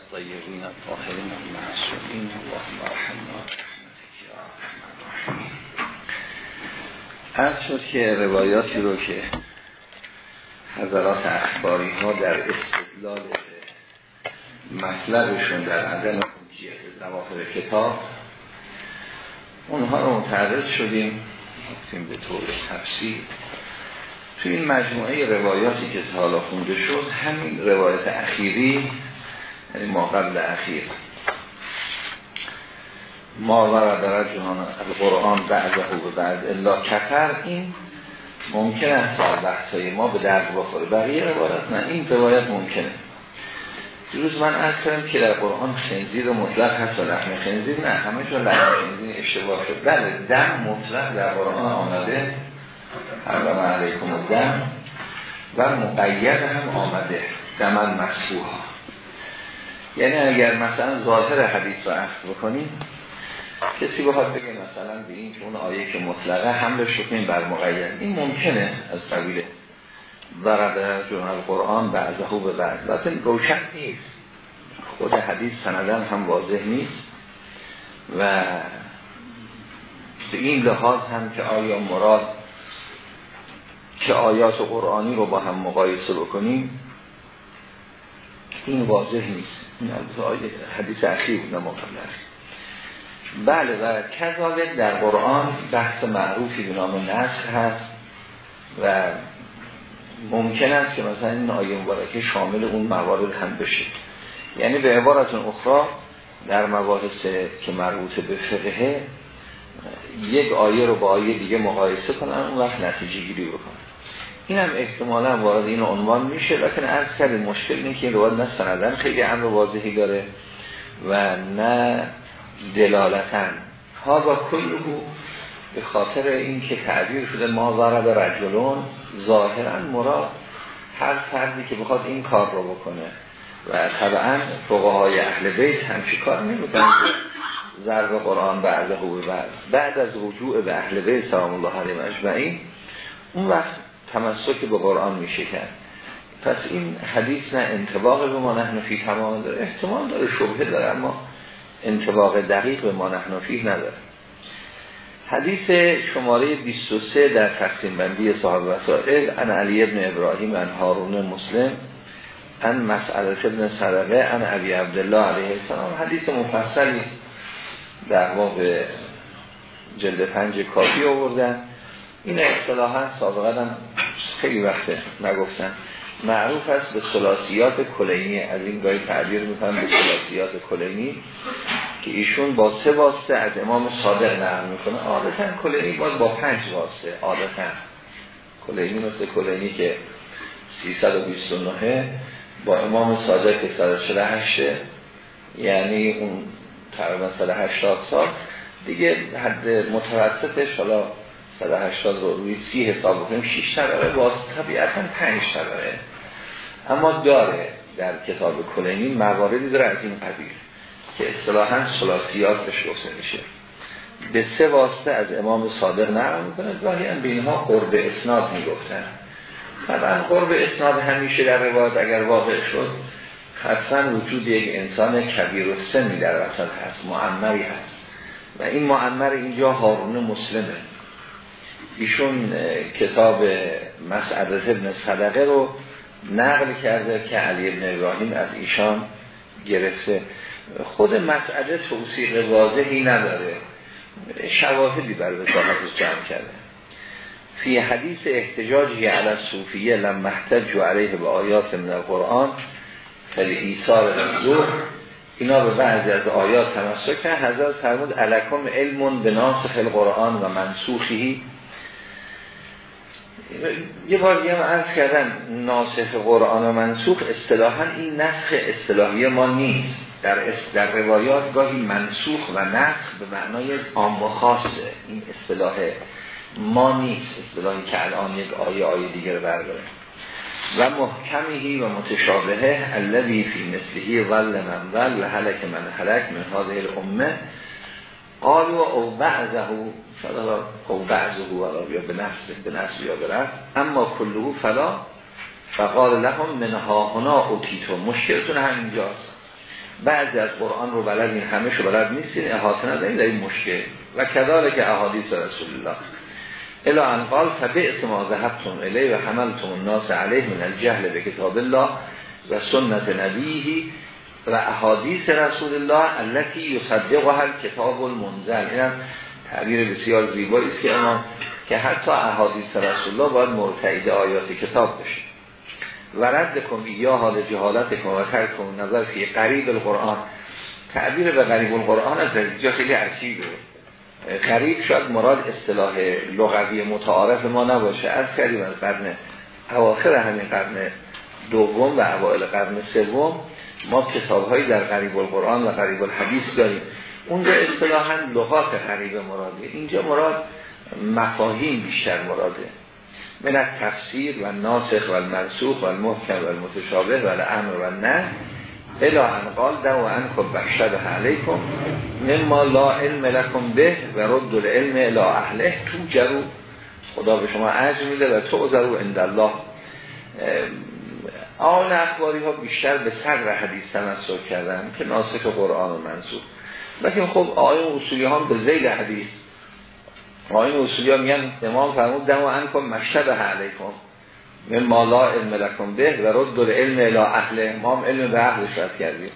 الطيبين الطاهرين المعصومين اللهم ارحمنا عرض شد که روایاتی رو که حضرات اخباری ها در استدلال مطلبشون در عدم حجیت زواهر کتاب اونها رو متعرض شدیم گفتیم به طور تفصیل. تو این مجموعه روایاتی که حالا خونده شد همین روایت اخیری یعنی ما قبل اخیر. ما ورد جهان القرآن بعضه و بعض الا کفر این ممکن است در بحثای ما به درد بخوره. بقیه روایت نه این روایت ممکنه. دیروز من از که در قرآن خنزیر مطلق هست و لحم خنزیر نه. همه جا لحم خنزیر اشتباه شد. بله دم مطلق در قرآن آمده. حرم علیکم دم و مقید هم آمده. دمن مسبوها یعنی اگر مثلا ظاهر حدیث رو اخذ بکنیم کسی بخواد بگه مثلا به این که اون آیه که مطلقه حملش رو بر مقید. این ممکنه از قبیل ضرب جمع قرآن بعضه به بعض. لیکن روشن نیست. خود حدیث سندن هم واضح نیست. و به این لحاظ هم که آیا مراد که آیات قرآنی رو با هم مقایسه بکنیم این واضح نیست. این حدیث اخیر بود نه بله و کذالک در قرآن بحث معروفی به نام نسخ هست و ممکن است که مثلا این آیه مبارکه شامل اون موارد هم بشه. یعنی به عبارتون اخرى در مباحث که مربوط به فقهه یک آیه رو با آیه دیگه مقایسه کنن اون وقت نتیجه گیری بکنن. این هم احتمالا وارد این عنوان میشه لیکن از سر مشکل اینه که روایت نه سندن خیلی امر واضحی داره و نه دلالتن ها با کلو به خاطر این که تعبیر شده ما ضرب رجلون ظاهرا مراد هر فردی که بخواد این کار رو بکنه. و طبعا فقهای اهل بیت همچی کار نمی‌کنن؟ ضرب قرآن بعد و بعد از رجوع به اهل بیت سلام الله علیه مجمعین اون وقت تمسک به قرآن میشه کرد. پس این حدیث نه انتباق به ما نحنفی تمام داره احتمال داره شبه داره اما انتباق دقیق به ما نحنفی نداره. حدیث شماره 23 در تقسیم بندی صاحب وسائل ان علی ابن ابراهیم ان هارون مسلم ان مسئله ابن صدقه ان عبی عبدالله علیه السلام. حدیث مفصلی در واقع جلد پنج کافی آوردن. این اصطلاحا سابقا هم خیلی وقت نگفتن. معروف است به سلاسیات کلینی. از این گاهی تعبیر می‌کنم به سلاسیات کلینی که ایشون با سه واسطه از امام صادق نقل می‌کنه. عادتا کلینی باز با پنج واسطه. عادتا. کلینی مثل کلینی که 329 با امام صادق که 148 یعنی اون تقریبا 180 سال. دیگه حد متوسطش حالا 180 رو روی 30 حساب بکنیم 6 طبقه باز طبیعتا 5 طبقه. اما داره در کتاب کلینی مواردی داره از این قبیل که اصطلاحا سلاسیات بهش گفته میشه. به سه واسطه از امام صادق نقل می‌کنه گاهی هم به اینها قرب اسناد می‌گفتن. طبعا قرب اسناد همیشه در روایت اگر واقع شد حتما وجود یک انسان کبیر و سنی در وسط هست معمری هست. و این معمر اینجا هارون مسلمه. ایشون کتاب مسعدت ابن صدقه رو نقل کرده که علی ابن ابراهیم از ایشان گرفته. خود مسئله توصیق واضحی نداره. شواهدی بر وساحتش جمع کرده. فی حدیث احتجاجی علی صوفیه لم محتج و علیه به آیات من القرآن خیلی ایثار منظور اینا به بعضی از آیات تمسک کرد حضرت فرمود علکم علم به ناسخ القرآن و منسوخی یه بار یه هم عرض کردن ناسخ قرآن و منسوخ اصطلاحا این نسخ اصطلاحی ما نیست. در, در روایات گاهی منسوخ و نسخ به معنای عام و خاصه. این اصطلاح ما نیست. اصطلاحی که الان یک آیه آیه دیگر برداره. و محکمیهی و متشابهه الذی فی مثلهی ظل من ظل و حلک من حلک من هذه الامه قالوا او بعضه فلا او بعضه ولا یا به نفس به نفس یا برد اما کلهو فلا فقال لهم منها هنا اوتیتو. مشکلتون همینجاست. بعضی از قرآن رو بلد این همه شو بلد نیستین احاطه ندارین در این مشکل. و کذالک احادیث رسول الله. الا ان قال فبئس ما ذهبتم الیه و حملتم الناس علیه من الجهل به کتاب الله و سنت نبیه و احادیث رسول الله التي یصدقها کتاب المنزل. این تعبیر بسیار زیبایی است که اما که حتی احادیث رسول الله باید مرتعید آیات کتاب بشه. و رد کن یا حال جهالت کن و ترک کن نظر فی قریب القرآن. تعبیر به قریب القرآن از اینجا خیلی عجیبه. قریب شاید مراد اصطلاح لغوی متعارف ما نباشه. از قریب از قرن اواخر همین قرن دوم و اوائل قرن سوم ما کتاب هایی در قریب القرآن و قریب الحدیث داریم. اونجا اصطلاحا لغات قریب مراده. اینجا مراد مفاهیم بیشتر مراده. من تفسیر و ناسخ و المنسوخ و المحکم و المتشابه و الامر و نه الا انقال دو ان خب بخشبه علیکم. مما لا علم لکم به و رد العلم الى اهله. تو جرو. خدا به شما عجم میده و تو ضرور اندالله آن اخباری ها بیشتر به صدر حدیث تمسک کردن که ناسخ قرآن و منسوخ لیکن خب آیه اصولی ها به زیل حدیث. آیه اصولی ها میگن امام فرمود دم و انکم مشتبه علیکم من مالا علم لکم به و رد دل علم الى اهل. ما علم به اهلش رد کردیم.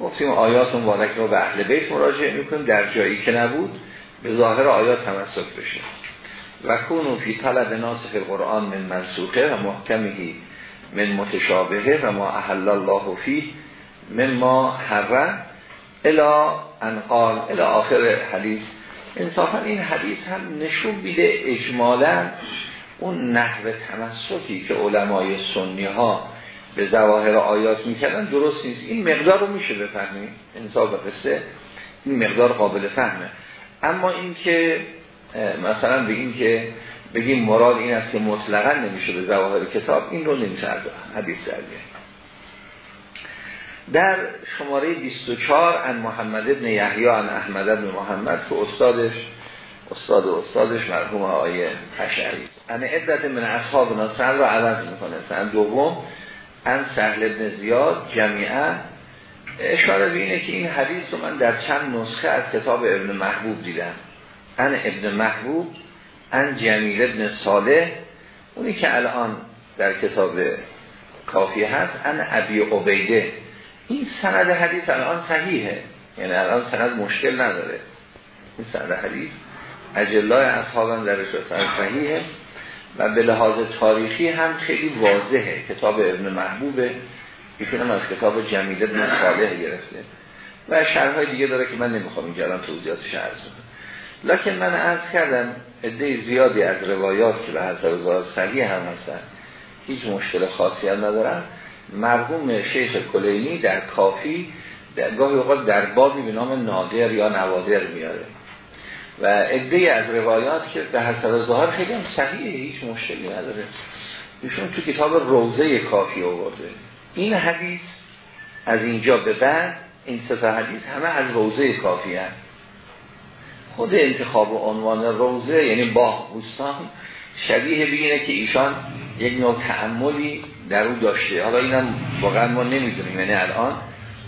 گفتیم آیات مبارک رو به اهل بیت مراجعه می‌کنیم در جایی که نبود. به ظاهر آیات تمسک بشه. و کونو فی طلب ناسخ القرآن من منسوخه و محکمهی من متشابهه و ما احل الله فیه من ما حرم الا انقال الا آخر حدیث. انصافا این حدیث هم نشون بیده اجمالا اون نحو تمسکی که علمای سنی ها به ظواهر آیات می‌کردن درست نیست. این مقدار رو میشه بفهمیم انصاف قصه این مقدار قابل فهمه. اما این که مثلا این که بگیم مراد این است که مطلقا نمیشه به ظواهر کتاب این رو نمیشه از حدیث در در شماره 24 ان محمد ابن یحیی ان احمد ابن محمد که استادش استاد و استادش مرحوم آیه اشعری ان عدت من اصحاب ناصر رو عوض می‌کنه. سن دوم ان سهل ابن زیاد جمیعه اشاره به اینه که این حدیث رو من در چند نسخه از کتاب ابن محبوب دیدم. ان ابن محبوب ان جمیل ابن صالح اونی که الان در کتاب کافی هست ان ابی عبیده. این سند حدیث الان صحیحه. یعنی الان سند مشکل نداره. این سند حدیث اجلای اصحابان درش سند صحیحه. و به لحاظ تاریخی هم خیلی واضحه. کتاب ابن محبوبه. ایشون از کتاب جمیل ابن صالح گرفته. و شرحهای دیگه داره که من نمی‌خوام اینجا الان توضیحاتش عرض کنم. لکن من عرض کردم عده زیادی از روایات که به حسب ظاهر صحیح هم هستن هیچ مشکل خاصی هم ندارن. مرحوم شیخ کلینی در کافی در گاهی اوقات در بابی به نام نادر یا نوادر میاره. و عده از روایات که به حسب ظاهر خیلی هم صحیحه هیچ مشکلی نداره. ایشون تو کتاب روزه کافی آورده. این حدیث از اینجا به بعد این سه حدیث همه از روزه کافی هست خود انتخاب و عنوان روزه یعنی باغ بوستان شبیه بینه که ایشان یک نوع تعملی در او داشته. حالا اینم واقعا ما نمی‌دونیم. یعنی الان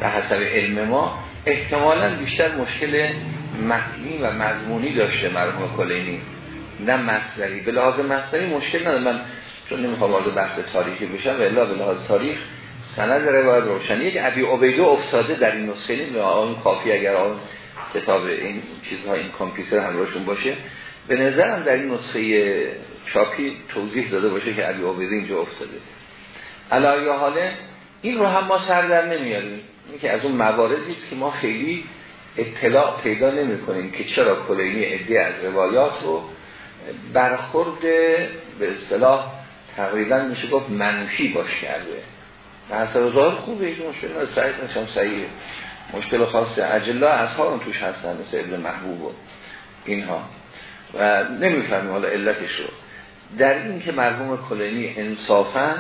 در حسب علم ما احتمالا بیشتر مشکل متنی و مضمونی داشته مرحوم کلینی. نه مصدری. به لحاظ مصدری مشکل نداره. من چون نمی‌خوام وارد بحث تاریخی بشم و الا به لحاظ تاریخ سند روایت روشن یک ابی عبیده افتاده در این نسخه. آن کافی اگر آن کتاب این چیزها این کامپیوتر همراهشون باشه. به نظرم در این نسخه چاپی توضیح داده باشه که علی عبیده اینجا افتاده. علایه حاله این رو هم ما سر در نمیاریم. این که از اون مواردی که ما خیلی اطلاع پیدا نمی کنیم که چرا کلینی عده از روایات رو برخورد به اصطلاح تقریبا میشه گفت منفی باش کرده. و اصلا خوبه هیچ مشکل سعید نشم صحیحه. مشکل خاص اجلا اصحاب توش هستن مثل ابن محبوب و اینها. و نمی‌فهمیم حالا علتش رو. در این که مرحوم کلینی انصافا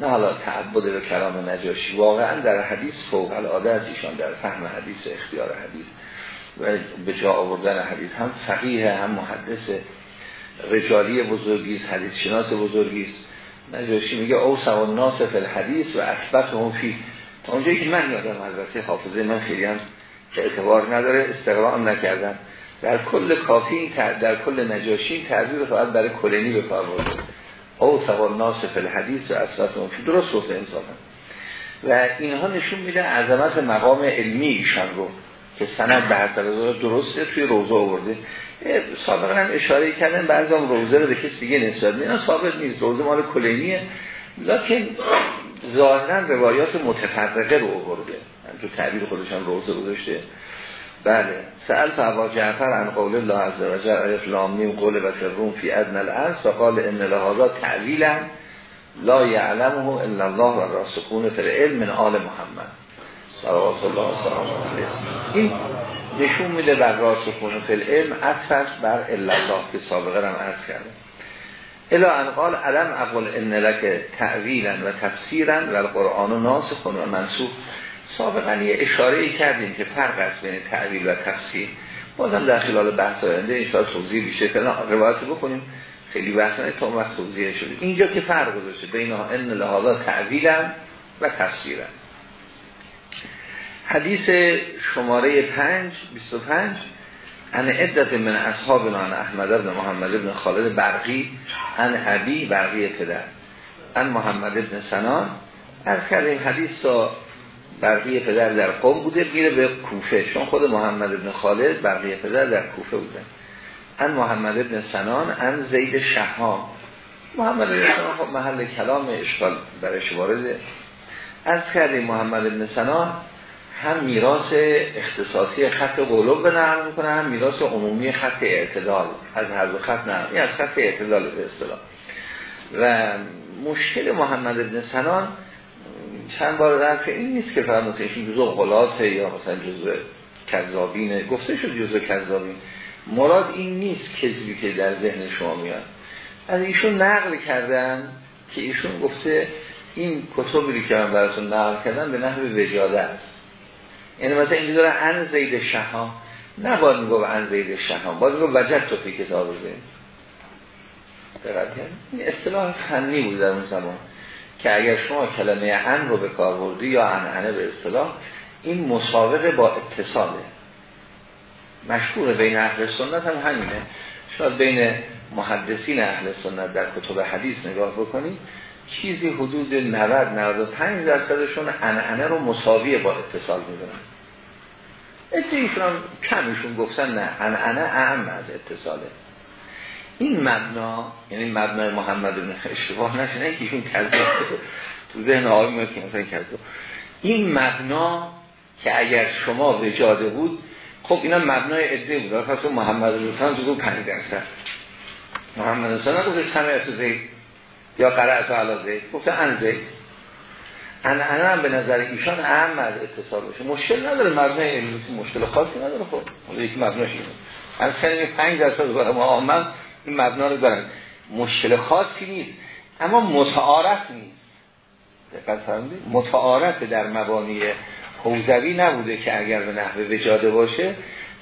نه حالا تعبد به کلام نجاشی واقعا در حدیث فوق العاده از ایشان در فهم حدیث اختیار حدیث و به جا آوردن حدیث هم فقیه هم محدث رجالی بزرگیست حدیث شناس بزرگیست نجاشی میگه او سوان ناس فی الحدیث و اثبت هم فی اونجایی که من یادم البته حافظه من خیلی هم اعتبار نداره استقراء نکردم. در کل کافی در کل نجاشی تعبیر فقط برای کلینی به کار برده او سوال ناس فل حدیث و اصلاف درست گفته انسان و اینها نشون میده عظمت مقام علمی ایشان رو که سند به حسب درسته توی روزه آورده. سابقا هم اشاره کردن بعضی هم روزه رو به کسی دیگه نسبت میدن ثابت نیست. روزه مال کلینیه. لکن ظاهرا روایات متفرقه رو آورده. تو تعبیر خودشان روزه گذاشته. بله. سأل فعبا جعفر عن قول الله عز و جل الف لام قول و روم فی ادن الارض. و قال ان لهذا تعویلا لا یعلمه الا الله و راسخون فی العلم من آل محمد. صلوات الله سلام این نشون میده بر راسخون فی العلم اثر بر الا الله که سابقه هم عرض کرده. الا ان قال علم اقول ان لک تعویلا و تفسیرا و القرآن ناسخون و منصوب سابقا یه اشاره کردیم که فرق است بین تعویل و تفسیر. بازم در خلال بحث آینده این توضیح بیشه فعلا روایت بکنیم. خیلی بحث نه تا وقت توضیح شده. اینجا که فرق گذاشته بین ان لهذا تعویلا و تفسیرا. حدیث شماره 5 25 ان عدت من اصحابنا ان احمد بن محمد بن خالد برقی ان ابی برقی پدر. ان محمد بن سنان. از کردیم حدیث تا برقی پدر در قوم بوده میره به کوفه. چون خود محمد بن خالد برقی پدر در کوفه بوده. ان محمد بن سنان ان زید شهام محمد بن سنان خب محل کلام اشغال برش وارده. از کردیم محمد بن سنان هم میراث اختصاصی خط قلوب به نقل می‌کنه هم میراث عمومی خط اعتدال. از هر دو خط نقل این از خط اعتدال به اصطلاح. و مشکل محمد بن سنان چند بار در این نیست که فقط مثلا جزو غلاته یا مثلا جزو کذابینه. گفته شد جزو کذابین. مراد این نیست کذبی که در ذهن شما میاد. از ایشون نقل کردن که ایشون گفته این کتبی که من براتون نقل کردن به نحو وجاده است. یعنی مثلا این داره ان زید شهام نباید میگو ان زید شهام باید میگو وجد تو فی کتاب زید این اصطلاح فنی بود در اون زمان. که اگر شما کلمه ان رو به کار بردی یا انعنه به اصطلاح این مسابقه با اتصاله. مشهور بین اهل سنت هم همینه. شاید بین محدثین اهل سنت در کتب حدیث نگاه بکنید چیزی حدود 90 95 درصدشون انعنه رو مساویه با اتصال می‌دونن. ایشون کمشون گفتن نه انعنه اهم از اتصاله. این مبنا یعنی مبنای محمد بن اشتباه نشه که ایشون کذاب تو ذهن آقای که مثلا کذاب این مبنا که اگر شما وجاده بود خب اینا مبنای عده بود. پس محمد بن تو 5 درصد. محمد بن نگفت سمع تو زید یا قرأت علی زید گفته ان زید ان انا هم به نظر ایشان اهم از اتصال باشه. مشکل نداره مبنای علمی مشکل خاصی نداره خب. یک مبناش اینه. از کلمه 5 درصد برای ما این مبنا رو دارن. مشکل خاصی نیست. اما متعارف نیست. دقت فرمودید؟ متعارف در مبانی حوزوی نبوده که اگر به نحوه وجاده باشه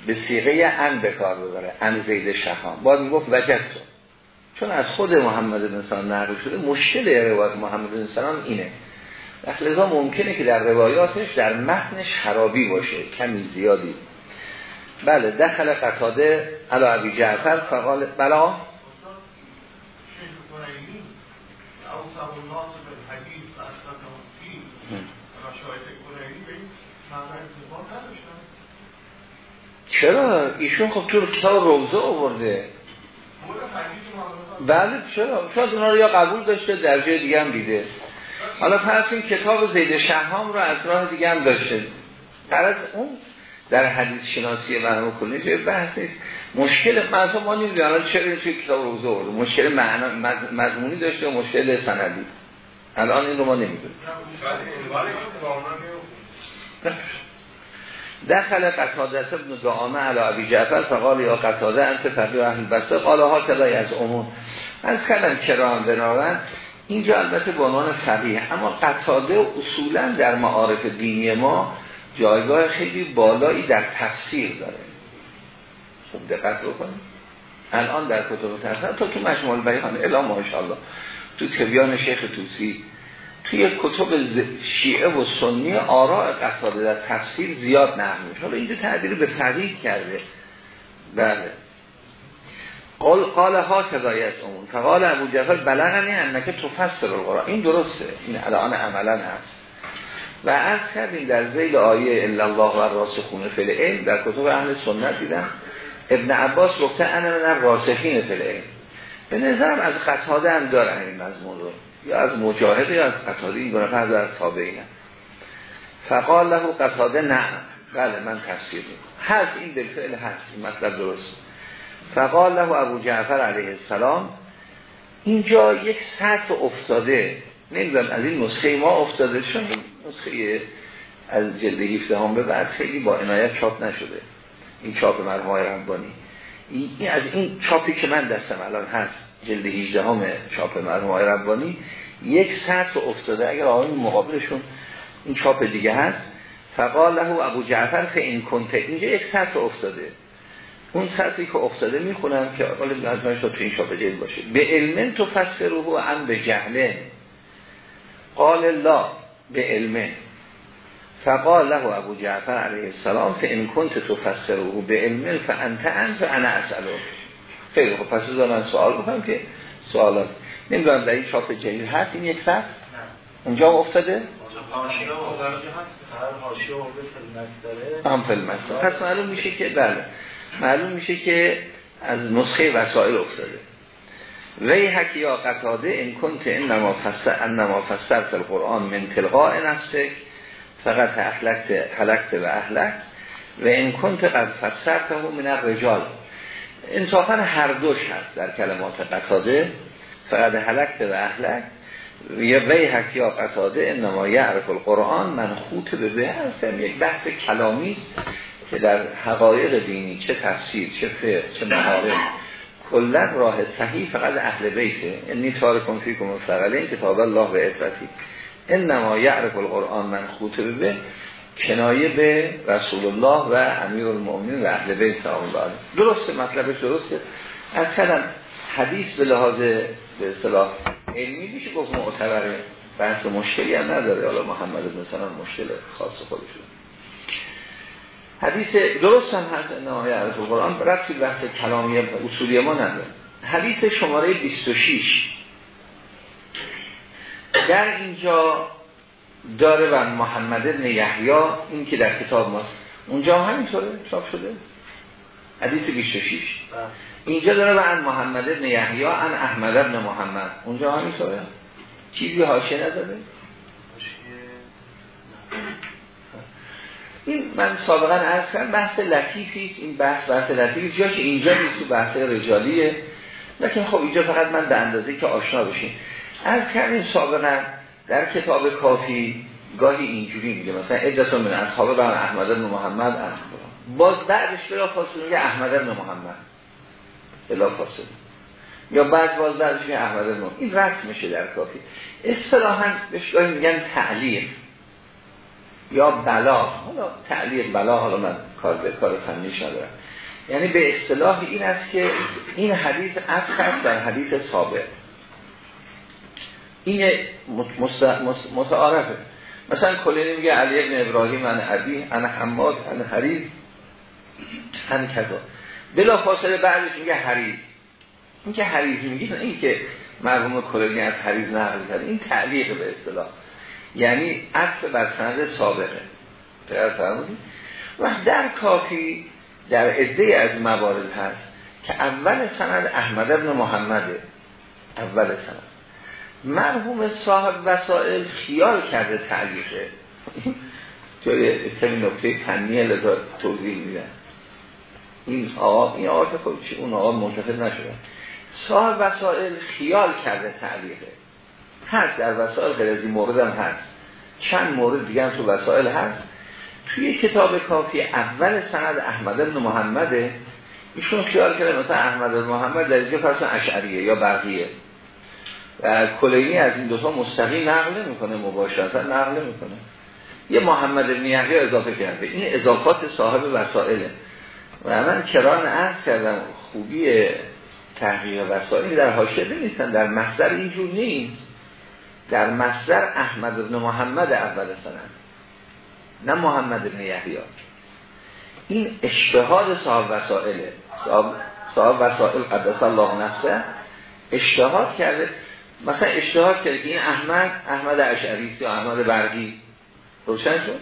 به سیغه ان به کار ببره. ان زید شهام باید می‌گفت وجد چون از خود محمد انسان نقل شده مشکل روایت محمد انسان اینه. لذا ممکنه که در روایاتش در متنش خرابی باشه کمی زیادی. بله دخل قطاده علا عبی جعفر فقال بلا چرا؟ ایشون خب تو کتاب روزه آورده. بله چرا؟ شاید اونا رو یا قبول داشته در جای دیگه هم دیده. حالا پس این کتاب زید شهام رو از راه دیگه هم داشته. در اون در حدیث شناسی مرحوم کلی جای بحث نیست. مشکل مثلا ما نمی‌دونیم. الان چرا توی کتاب روزه آورده؟ مشکل معنا مضمونی داشته و مشکل سندی؟ الان این رو ما نمی‌دونیم. دخل قطاده ابن دعامه علی ابی جعفر فقال یا قطاده انت فقیه اهل بسته. قال ها کلای از عموم از کلم کرام بنارن اینجا البته به عنوان فقیه. اما قطاده اصولا در معارف دینی ما جایگاه خیلی بالایی در تفسیر داره. خوب دقت بکنید. الان در کتب تفسیر تا تو مجموع بیان الا ماشاءالله. تو تبیان شیخ توسی توی کتب شیعه و سنی آراء قطاده در تفسیر زیاد نقل میشه. حالا اینجا تعبیر به فقید کرده. بله. قال قال ها کذایت اون. فقال ابو جعفر بلغنی انکه تفسر القرآن. این درسته. این الان عملا هست. و از کردیم در زیل آیه الا الله و راسخون فی العلم در کتب اهل سنت دیدم. ابن عباس گفته انا من راسخین فی العلم. به نظرم از قطاده هم دارن این مضمون رو. یا از مجاهد یا از قطاده این نفر از تابعین فقال له قطاده نه. بله من تفسیر می‌کنم. هست این بالفعل هست این مطلب درست فقال له ابو جعفر علیه السلام اینجا یک سطح افتاده. نمی‌دونم از این نسخه ما افتاده چون نسخه از جلد 17 هم به بعد خیلی با عنایت چاپ نشده. این چاپ مرمای ربانی. این از این چاپی که من دستم الان هست. جلد 18 هم چاپ مرمای ربانی یک سطح افتاده. اگر آقای مقابلشون این چاپ دیگه هست فقال له ابو جعفر که این کنته اینجا یک سطح افتاده. اون سطحی که افتاده می‌خونم که حالا از تو این چاپ جلد باشه. به علم تو فسره هم به جهله قال الله به علمه فقال له ابو جعفر علیه السلام فان کنت تفسره به علم فانت انت انا اساله خیلی خب پس من سوال بکنم که سوالات. نمی‌دونم در این چاپ جدید هست؟ این یک سطح اونجا افتاده؟ هم فیلم پس معلوم میشه که بله. معلوم میشه که از نسخه وسائل افتاده. وی حکی یا قطاده این کنت انما فسر انما فسرت القرآن من تلقاء نفسک. فقط احلکت حلکت و احلکت و این کنت قد فسرت من الرجال. انصافا هر دوش هست در کلمات قطاده فقط حلکت و احلکت یه وی حکی یا قطاده انما یعرف القرآن من خوط به به هستم. یک بحث کلامی که در حقایق دینی چه تفسیر چه فقه چه مهارم کلا راه صحیح فقط اهل بیته. انی تارکم فیکم این کتاب الله و عزتی انما یعرف القرآن من خوطه به. کنایه به رسول الله و امیر المؤمنین و اهل بیت سلام الله درسته مطلبش درسته. از کلم حدیث به لحاظ به اصطلاح علمی میشه گفت معتبره بحث مشکلی هم نداره. حالا محمد بن سلام مشکل خاص خودشون حدیث درست هم هست عرف قرآن. رفتی بحث کلامی اصولی ما نداره. حدیث شماره 26 در اینجا داره و محمد ابن یحیی این که در کتاب ماست. اونجا همینطوره چاپ شده. حدیث 26 اینجا داره و ان محمد ابن یحیی ان احمد ابن محمد. اونجا همینطوره. چیزی حاشیه نداره؟ این من سابقا عرض کردم بحث لطیفی این بحث بحث لطیفی جا که اینجا نیست تو بحث رجالیه. لیکن خب اینجا فقط من به اندازه که آشنا بشین. عرض کردیم سابقا در کتاب کافی گاهی اینجوری میگه مثلا ادتون من اصحاب بر احمد بن محمد باز بعدش بلا فاصله میگه احمد بن محمد. بلا فاصله. یا بعد باز بعدش میگه احمد بن این رسم میشه در کافی. اصطلاحا بهش میگن تعلیق یا بلا. حالا تعلیق بلا حالا من کار به کار فنیش ندارم. یعنی به اصطلاح این است که این حدیث اصل در حدیث سابق این متعارفه مثلا کلینی میگه علی ابن ابراهیم من عبی انا حماد انا حریز ان کذا. بلا فاصله بعدش میگه حریز این که حریز میگه این که مرحوم کلینی از حریز نقل کرده. این تعلیق به اصطلاح. یعنی اصل بر سند سابقه. و در کافی در عده از موارد هست که اول سند احمد ابن محمده. اول سند. مرحوم صاحب وسائل خیال کرده تعلیقه جای کمی نکته فنی لذا توضیح میدن این آقا این آقا که خب چی اون آقا منتفض نشده. صاحب وسائل خیال کرده تعلیقه هست در وسائل غیر از مورد هم هست. چند مورد دیگه هم تو وسائل هست. توی کتاب کافی اول سند احمد بن محمده ایشون خیال کرده مثلا احمد بن محمد در اینجا فرسان اشعریه یا بقیه. و کلینی از این دوتا مستقیم نقل می‌کنه مباشرتا نقل می‌کنه یه محمد بن اضافه کرده. این اضافات صاحب وسائله. و من کران عرض کردم خوبی تحقیق وسائل در حاشیه نیستن در مصدر اینجور نیست. در مصدر احمد ابن محمد اول سنن نه محمد ابن یحیی. این اشتهاد صاحب وسائله. صاحب, صاحب وسائل قدس الله نفسه اشتهاد کرده مثلا اشتهاد کرده که این احمد احمد اشعری یا احمد برقی. روشن شد؟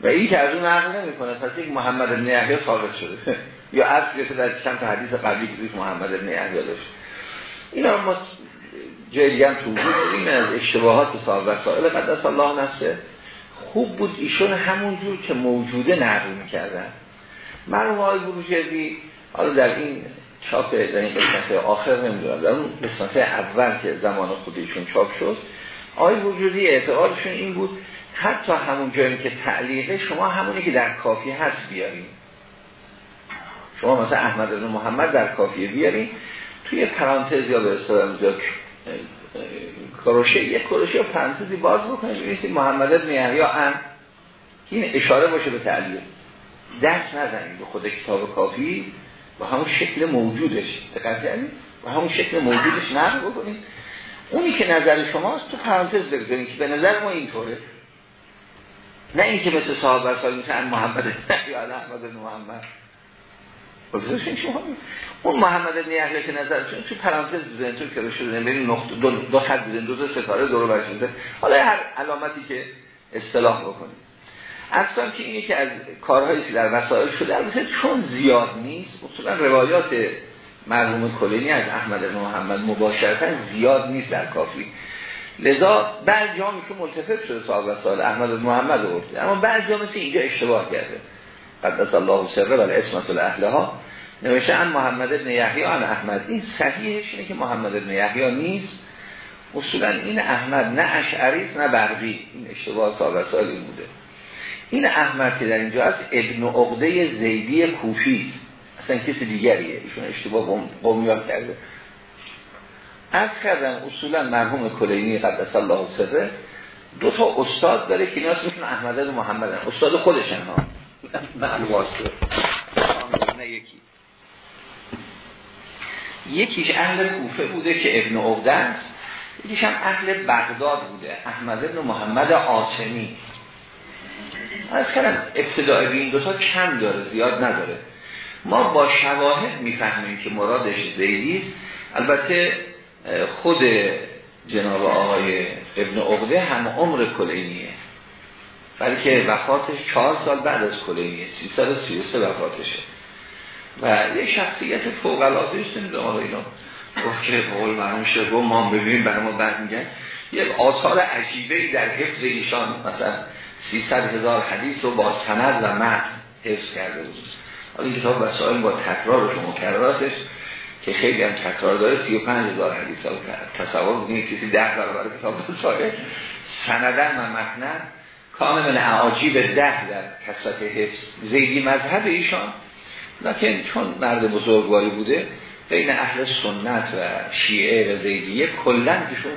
و این که از اون نقل نمی‌کنه. پس یک محمد ابن یحیی ثابت شده. یا اصل که در چند حدیث قبلی که محمد ابن یحیی داشت. اینا ما جای دیگه هم توضیح این از اشتباهات صاحب وسائل قدس الله نفسه. خوب بود ایشون همونجور که موجوده نقل می‌کردن. مرحوم آقای بروجردی حالا در این چاپ در این قسمت آخر نمی‌دونم در اون قسمت اول که زمان خودشون چاپ شد آقای وجودی اعتقادشون این بود حتی همون جایی که تعلیقه شما همونی که در کافی هست بیاریم شما مثلا احمد بن محمد در کافیه بیاریم توی پرانتز یا به اصطلاح کروشه یک کروشه پرانتزی باز بکنید ببینید محمد بن یحیی ان این اشاره باشه به تعلیق. دست نزنید به خود کتاب کافی. با همون شکل موجودش. دقت کردید با همون شکل موجودش نقل بکنید اونی که نظر شماست تو پرانتز بگذارید که به نظر ما اینطوره. نه اینکه مثل صاحب وسائل مثل محمد یا احمد بن محمد. اون محمد بن یحیی که نظرشون تو پرانتز بزنید تو که شده ببین نقطه دو دو خط بزنید دو تا ستاره دور برشده حالا هر علامتی که اصطلاح بکنید اصلا که اینه که از کارهایی که در وسائل شده البته چون زیاد نیست اصولا روایات مرحوم کلینی از احمد بن محمد مباشرتا زیاد نیست در کافی. لذا بعض جا میشه ملتفت شده صاحب وسائل احمد بن محمد ورده. اما بعض جا مثل اینجا اشتباه کرده. قدس الله سره ولی اسمت الاهله ها نوشته ان محمد ابن یحیی ان احمد. این صحیحش اینه که محمد ابن یحیی نیست. اصولا این احمد نه اشعری نه برقی این اشتباه صاحب سالی بوده. این احمد که در اینجا هست ابن عقده زیدی کوفی. اصلا کسی دیگریه. ایشون اشتباه قومیات کرده. از کردن اصولا مرحوم کلینی قدس الله سره دو تا استاد داره که اینا اسمشون احمد محمد استاد خودشن ها. معلومات نه یکی. یکیش اهل کوفه بوده که ابن عقده است. یکیش هم اهل بغداد بوده. احمد ابن محمد آسمی از کردم ابتدای به این دوتا کم داره زیاد نداره. ما با شواهد می‌فهمیم که مرادش زیدی است. البته خود جناب آقای ابن عقده هم عمر کلینیه. بلکه وفاتش چهار سال بعد از کلینیه 333 وفاتشه. و یه شخصیت فوق العاده است نمی‌دونم آقا اینا. گفت که قول مرحوم شگو ما ببینیم برای ما بعد میگن. یک آثار عجیبه در حفظ ایشان مثلا 300 هزار حدیث رو با سند و متن حفظ کرده بود. این کتاب وسائل با تکرار و مکرراتش که خیلی هم تکرار داره 35 هزار حدیث ها تصور بودین کسی ده برابر کتاب وسائل سندن و متنن کان من عجیب ده در کسرت حفظ. زیدی مذهب ایشان. لکن چون مرد بزرگواری بوده بین اهل سنت و شیعه و زیدیه کلن کشون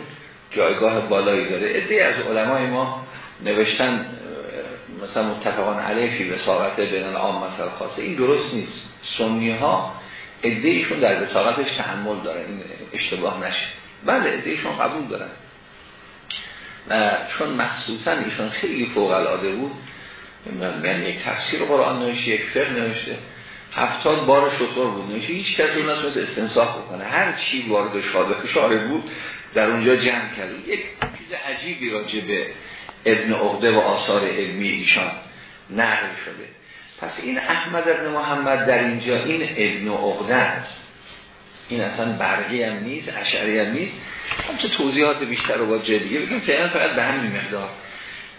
جایگاه بالایی داره. ادهی از علمای ما نوشتن مثلا متفقان علیه فی وساقت بین العام مثل خاصه این درست نیست. سنی ها ادهیشون در وساقتش تحمل داره این اشتباه نشه. بله ادهیشون قبول دارن. و چون مخصوصا ایشون خیلی فوق العاده بود من یک تفسیر قرآن نوشته یک فقه نوشته هفتاد بار شطور بود. نوشته هیچ کس اون نتونست استنساخ بکنه. هر چی وارد شارده شاره بود در اونجا جمع کرد. یک چیز عجیبی راجع به ابن عقده و آثار علمی ایشان نقل شده. پس این احمد ابن محمد در اینجا این ابن عقده است. این اصلا برقی هم نیست اشعری هم نیست. هم تو توضیحات بیشتر رو با جدیه بگیم فعلا فقط به همین مقدار.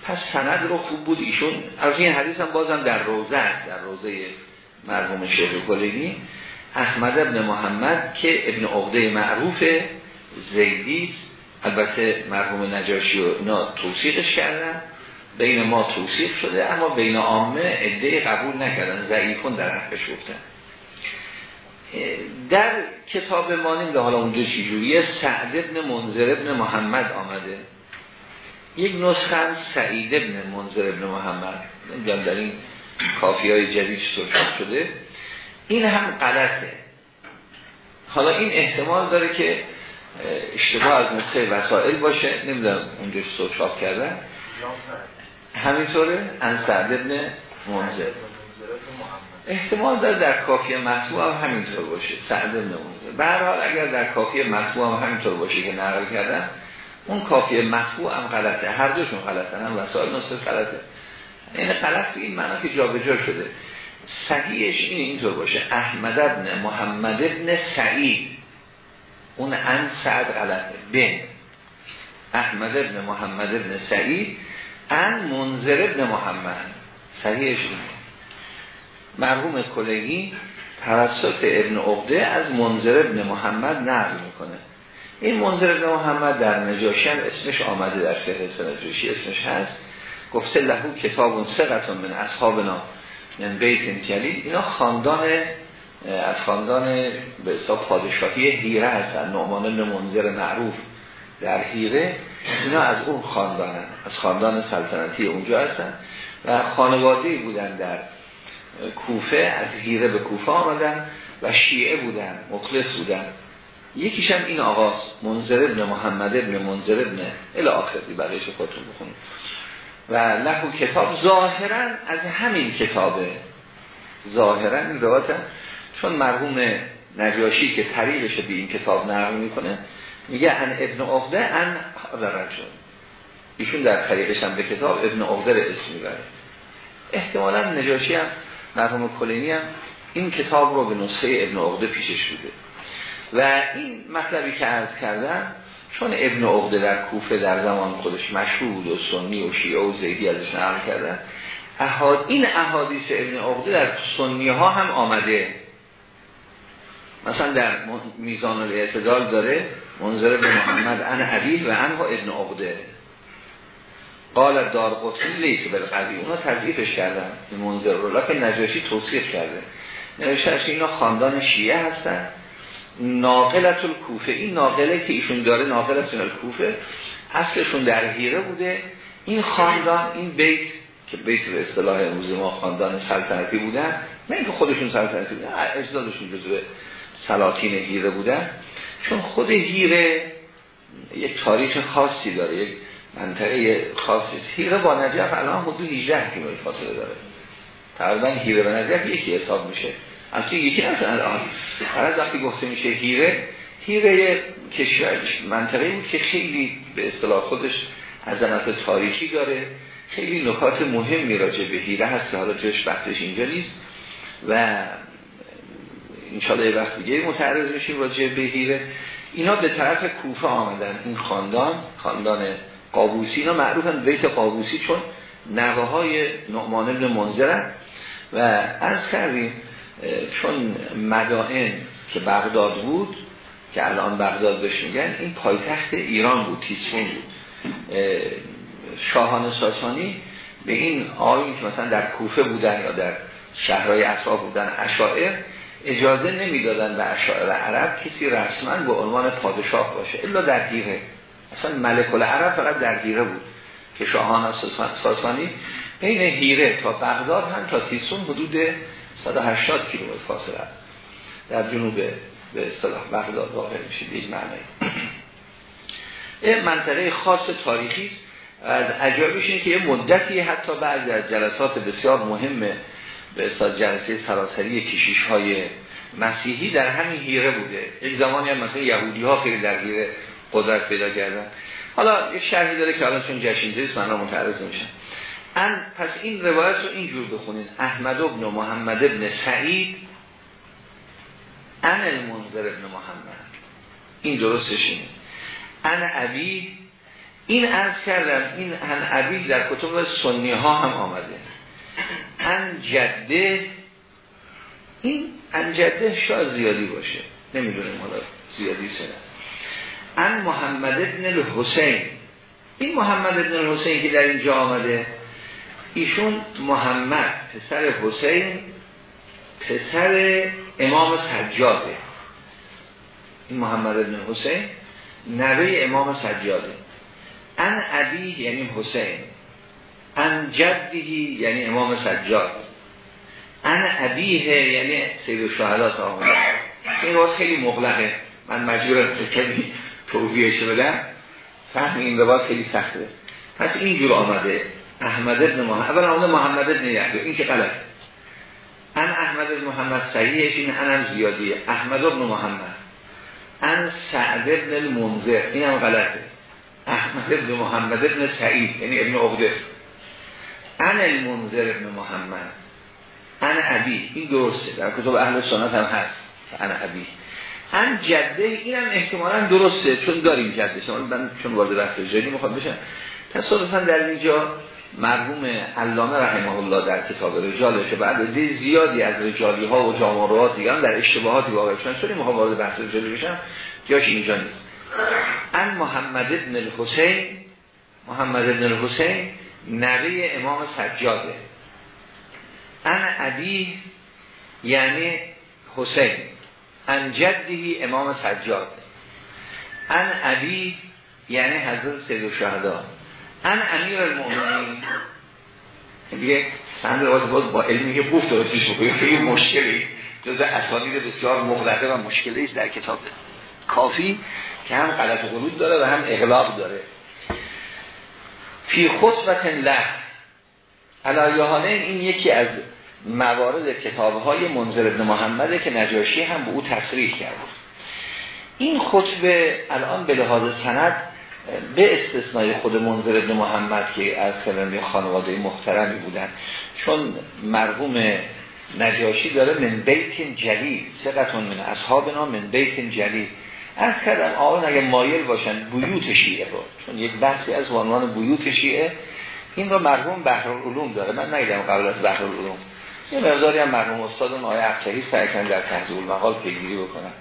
پس سند رو خوب بود ایشون. از این حدیث هم بازم در روزه در روزه مرحوم شیخ کلینی. احمد ابن محمد که ابن عقده معروف زیدی البته مرحوم نجاشی و اینا توصیقش کردن. بین ما توصیق شده اما بین عامه عده قبول نکردن ضعیفون در حقش گفتن. در کتاب ما نمیده حالا اونجا چی سعد ابن منظر ابن محمد آمده. یک نسخه هم سعید ابن منظر ابن محمد. نمی‌دونم در این کافی های جدید چطور شده. این هم غلطه. حالا این احتمال داره که اشتباه از نسخه وسائل باشه. نمی‌دونم اونجا چاپ کردن همینطوره. ان سعد ابن منزل احتمال داره در کافی مطبوع هم همینطور باشه. سعد ابن منزل به حال اگر در کافی مطبوع هم همینطور باشه که نقل کردن اون کافی مطبوع هم غلطه. هر دوشون غلطه. هم وسائل نسخه غلطه. این غلط این معنا که جابجا شده. صحیحش این اینطور باشه. احمد ابن محمد ابن سعید. اون ان سعد غلطه. بن. احمد ابن محمد ابن سعید ان منظر ابن محمد. صحیحش اینه. مرحوم کلگی توسط ابن عقده از منظر ابن محمد نقل می‌کنه. این منظر ابن محمد در نجاشی هم اسمش آمده در فهرست نجاشی اسمش هست. گفته لهو کتاب سقتون من اصحابنا من بیت انتیالی اینا خاندان از خاندان به حساب پادشاهی هیره هستن نعمان ابن منظر معروف در هیره. اینا از اون خاندان از خاندان سلطنتی اونجا هستن و خانواده بودن در کوفه از هیره به کوفه آمدن و شیعه بودن مخلص بودن. یکیش هم این آقاس منظر ابن محمد ابن منظر ابن الی آخری بقیش خودتون بخونید. و لهو کتاب ظاهرا از همین کتابه. ظاهرا این روایت چون مرحوم نجاشی که طریقش به این کتاب نقل می‌کنه میگه ان ابن عقده ان رجل. ایشون در طریقش هم به کتاب ابن عقده رو اسم می‌بره. احتمالا نجاشی هم مرحوم کلینی هم این کتاب رو به نسخه ابن عقده پیشش بوده. و این مطلبی که عرض کردم چون ابن عقده در کوفه در زمان خودش مشهور بود و سنی و شیعه و زیدی ازش نقل کردن احاد این احادیث ابن عقده در سنی ها هم آمده. مثلا در میزان الاعتدال داره منظر به محمد ان عبید و انها ابن عقده. قال دار قطعی لیس بالقوی. اونا تضعیفش کردن این منظر رو لکن نجاشی توصیف کرده. نوشتهش اینا خاندان شیعه هستن. ناقلت الکوفه این ناقله که ایشون داره ناقلت الکوفه اصلشون در هیره بوده. این خاندان این بیت که بیت به اصطلاح امروز ما خاندان سلطنتی بودن نه اینکه خودشون سلطنتی بودن اجدادشون جزو سلاطین هیره بودن چون خود هیره یک تاریخ خاصی داره یک منطقه خاصی هیره با نجف الان حدود 18 کیلومتر فاصله داره. تقریبا هیره و نجف یکی حساب میشه. اصلا یکی هست الان. از وقتی گفته میشه هیره هیره کشور منطقه بود که خیلی به اصطلاح خودش عظمت تاریخی داره. خیلی نکات مهمی راجع به هیره هست حالا جاش بحثش اینجا نیست. و انشاءالله یه وقت دیگه متعرض میشیم راجع به هیره اینا به طرف کوفه آمدن این خاندان خاندان قابوسی. اینا معروفن بیت قابوسی چون نوه های نعمان ابن منظرن و از کردیم چون مدائن که بغداد بود که الان بغداد بهش میگن این پایتخت ایران بود تیسفون بود. شاهان ساسانی به این آیین که مثلا در کوفه بودن یا در شهرهای اطراف بودن اشاعر اجازه نمی‌دادن به اشاعر عرب کسی رسما به عنوان پادشاه باشه الا در گیره مثلا ملک العرب فقط در گیره بود که شاهان ساسانی بین هیره تا بغداد هم تا تیسون حدود 180 کیلومتر فاصله است. در جنوب به اصطلاح بغداد واقع میشه به این معنی. این منطقه خاص تاریخی است. از عجایبش که یه مدتی حتی بعضی از جلسات بسیار مهمه به اصطلاح جلسه سراسری کشیش های مسیحی در همین هیره بوده. یک زمانی هم مثلا یهودی ها خیلی در هیره قدرت پیدا کردن. حالا یک شرحی داره که الان چون جشن است من را متعرض میشن ان پس این روایت رو اینجور بخونید. احمد ابن محمد ابن سعید ان المنظر ابن محمد. این درستش اینه. ان عبید این از کردم این ان عبید در کتب سنی ها هم آمده. ان جده این ان جده شاید زیادی باشه. نمی‌دونیم حالا زیادی سنه ان محمد ابن الحسین. این محمد ابن الحسین که در اینجا آمده ایشون محمد پسر حسین پسر امام سجاده. این محمد بن حسین نوه امام سجاده. ان ابی یعنی حسین. ان جدهی یعنی امام سجاد. ان ابیه یعنی سید شهده صاحب این وقت خیلی مغلقه. من مجبورم کمی توضیحش بدن فهم این روایت خیلی سخته. پس اینجور آمده. احمد ابن محمد. اولا آمده محمد ابن یحیی. این که غلط. ان احمد ابن محمد صحیحش این انم زیادیه. احمد ابن محمد. ان سعد ابن المنذر. این هم غلطه. احمد ابن محمد ابن سعید. یعنی ابن عقده. ان المنذر ابن محمد. ان عبی این درسته. در کتب اهل سنت هم هست. ان عبی ان جده این هم احتمالا درسته. چون داریم جده. شما من چون وارد بحث رجالی می‌خواد بشم. تصادفا در اینجا مرحوم علامه رحمه الله در کتاب رجاله که بعد زیادی از رجالی ها و جامعات دیگه در اشتباهاتی واقع شدن. چون می‌خوام وارد بحث رجالی بشم؟ جاش اینجا نیست. ان محمد ابن الحسین محمد ابن الحسین نبی امام سجاده. ان عبی یعنی حسین. ان جدی امام سجاد. ان عبی یعنی حضرت سید و شهده ان امیر المؤمنین. دیگه سند روایت باز با علمی که رو پیش بکنید خیلی مشکلی. جز اسانید بسیار مغلقه و مشکلی در کتاب. کافی که هم غلط قلود داره و هم اغلاق داره. فی خطبت له علایهانه این یکی از موارد کتاب های منظر ابن محمده که نجاشی هم به او تصریح کرد. این خطبه الان به لحاظ سند به استثنای خود منظر ابن محمد که از کلمه خانواده محترمی بودن. چون مرحوم نجاشی داره من بیت جلیل سقتون من اصحابنا من بیت جلیل. از کردم آقایون اگه مایل باشن بیوت شیعه رو چون یک بحثی از عنوان بیوت شیعه این رو مرحوم بحرالعلوم داره. من نگیدم قبل از بحرالعلوم. یه مقداری هم مرحوم استاد آقای افشاری سعی در تحضیل مقال پیگیری بکنن.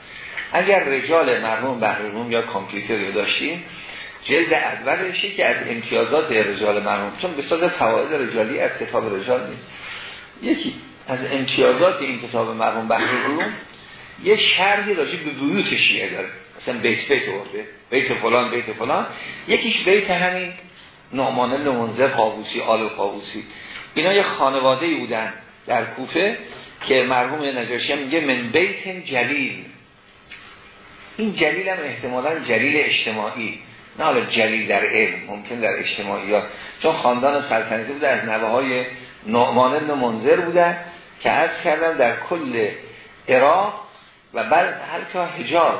اگر رجال مرحوم بحرالعلوم یا کامپیوتر داشتیم جلد اولشی که از امتیازات رجال مرحوم چون به صورت فواید رجالی از کتاب رجال نیست. یکی از امتیازات این کتاب مرحوم بحرالعلوم یه شرحی راجع به بیوت شیعه داره. مثلا بیت بیت ورده بیت فلان بیت فلان. یکیش بیت همین نعمان بن قابوسی آل قابوسی. اینا یه خانواده بودن در کوفه که مرحوم نجاشی هم میگه من بیت جلیل. این جلیل هم احتمالا جلیل اجتماعی. نه حالا جلیل در علم ممکن در اجتماعیات. چون خاندان سلطنتی بوده از نوه های نعمان بن بودن که از کردن در کل عراق و بعد حتی حجاز.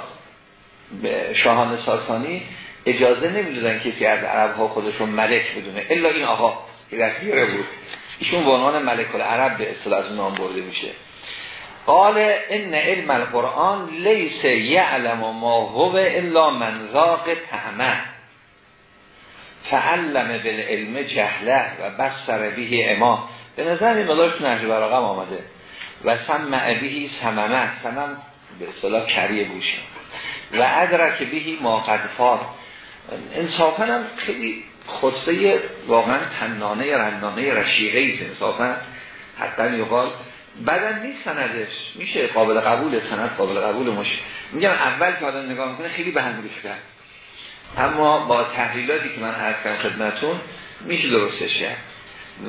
شاهان ساسانی اجازه نمی‌دادن کسی از عرب ها خودشون ملک بدونه. الا این آقا که در بود. ایشون به عنوان ملک العرب به اصطلاح از نام برده میشه. قال ان علم القرآن لیس یعلم ما هو الا من ذاق فعلم بالعلم جهله و بسر به اما به نظر این مدارش نهج براغم آمده. و سمع بهی سممه. سمم به اصطلاح کریه بوشه و ادرک بهی ما قد فار انصافا هم خیلی خطبه واقعا تنانه رنانه رشیقه ایست انصافا. حتی یقال بدن نیست سندش. میشه قابل قبول سند قابل قبول مش. میگم اول که آدم نگاه می‌کنه خیلی به هم ریخته اما با تحلیلاتی که من عرض کردم خدمتون میشه درستش کرد.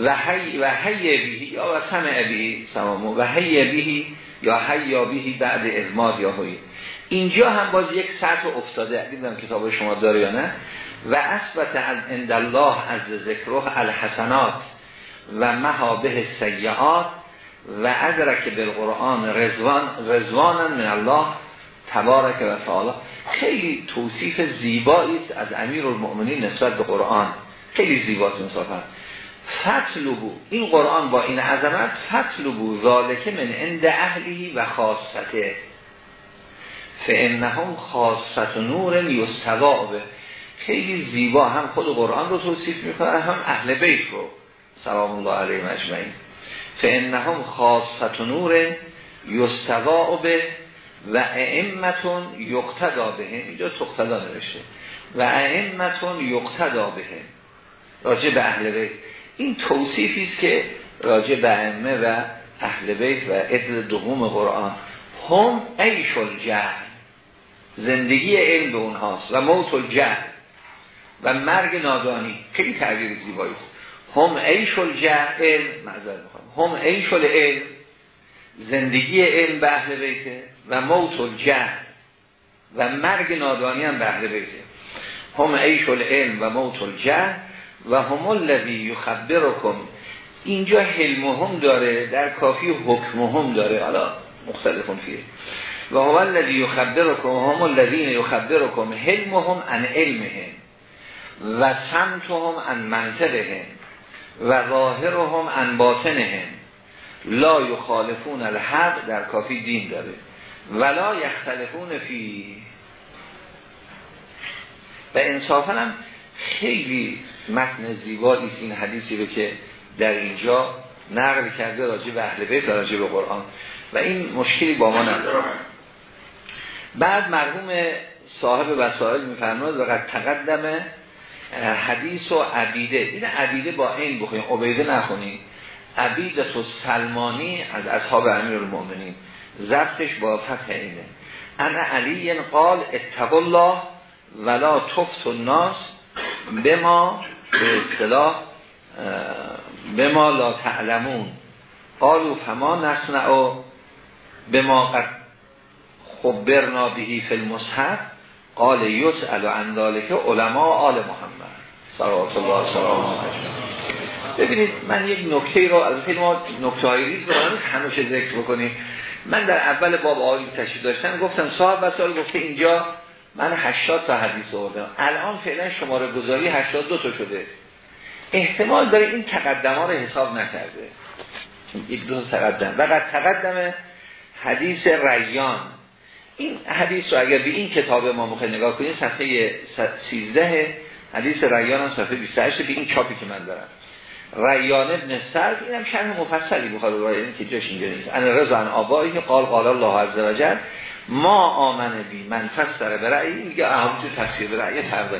و هی و هی بیهی یا و سمع بیهی سمامو و هی بیهی یا هی یا بیهی بعد ازماد یا هوی. اینجا هم باز یک سطح افتاده. دیدم کتاب شما داره یا نه. و اثبت عند الله از ذکره الحسنات و محابه سیعات و ادرک بالقرآن رزوان رزوان من الله تبارک و تعالی. خیلی توصیف زیبایی از امیر المؤمنین نسبت به قرآن. خیلی زیباست انصافا. فتلبو این قرآن با این عظمت فتلبو ذالک من عند اهلی و خاصته. فانهم خاصت نور یستواب خیلی زیبا هم خود قرآن رو توصیف می‌کنه هم اهل بیت رو. سلام الله علیه مجمعین فانهم خاصت نور یستوا به و ائمتون یقتدا به. اینجا تقتدا نوشته. و ائمتون یقتدا به. راجع به اهل بیت. این توصیفی است که راجع به ائمه و اهل بیت و عدل دوم قرآن هم عیش الجهل. زندگی علم به اونهاست و موت الجهل و مرگ نادانی. خیلی تعبیر زیبایی. هم عیش الجهل علم معذرت هم عیش العلم زندگی علم به بیته و موت الجهل و مرگ نادانی هم به بیته. هم عیش العلم و موت الجه و هم الذی یخبرکم. اینجا حلمهم داره در کافی حکمهم داره. حالا مختلفون فیه و هو الذی یخبرکم هم الذین یخبرکم حلمهم عن علمهم و سمتهم عن منطقهم و ظاهرهم عن باطنهم. لا یخالفون الحق در کافی دین داره. ولا یختلفون فی. و انصافا هم خیلی متن زیبایی این حدیثی رو که در اینجا نقل کرده راجع به اهل بیت راجع به قرآن. و این مشکلی با ما نداره. بعد مرحوم صاحب وسائل میفرماد و قد تقدم حدیث و عبیده. این عبیده با این بخونیم عبیده نخونیم. عبیده و سلمانی از اصحاب امیر المؤمنین ضبطش با فتح اینه. انا علی قال اتق الله ولا تفت الناس به ما به اصطلاح به ما لا تعلمون. قالو فما نصنع به ما قد خبرنا بهی فی المصحف قال یسأل عن ذالک علماء آل محمد. صلوات الله سلام ببینید من یک نکته رو البته ما نکته های ریز رو همیشه ذکر بکنیم. من در اول باب آقای تشریح داشتم گفتم صاحب وسائل گفته اینجا من 80 تا حدیث آوردم. الان فعلا شماره گذاری 82 تا شده. احتمال داره این تقدم ها رو حساب نکرده. این دو تقدم. قد تقدم حدیث ریان. این حدیث رو اگر به این کتاب ما مخواهی نگاه کنید صفحه 13 حدیث ریان هم صفحه 28 به این چاپی که من دارم. ریان ابن سرد این هم شرح مفصلی بخواد این که جاش اینجا نیست. ان رضا آبایی که قال قال الله عز وجل ما آمن بی من فسر این دیگه احادیث تفسیر به رأی فردا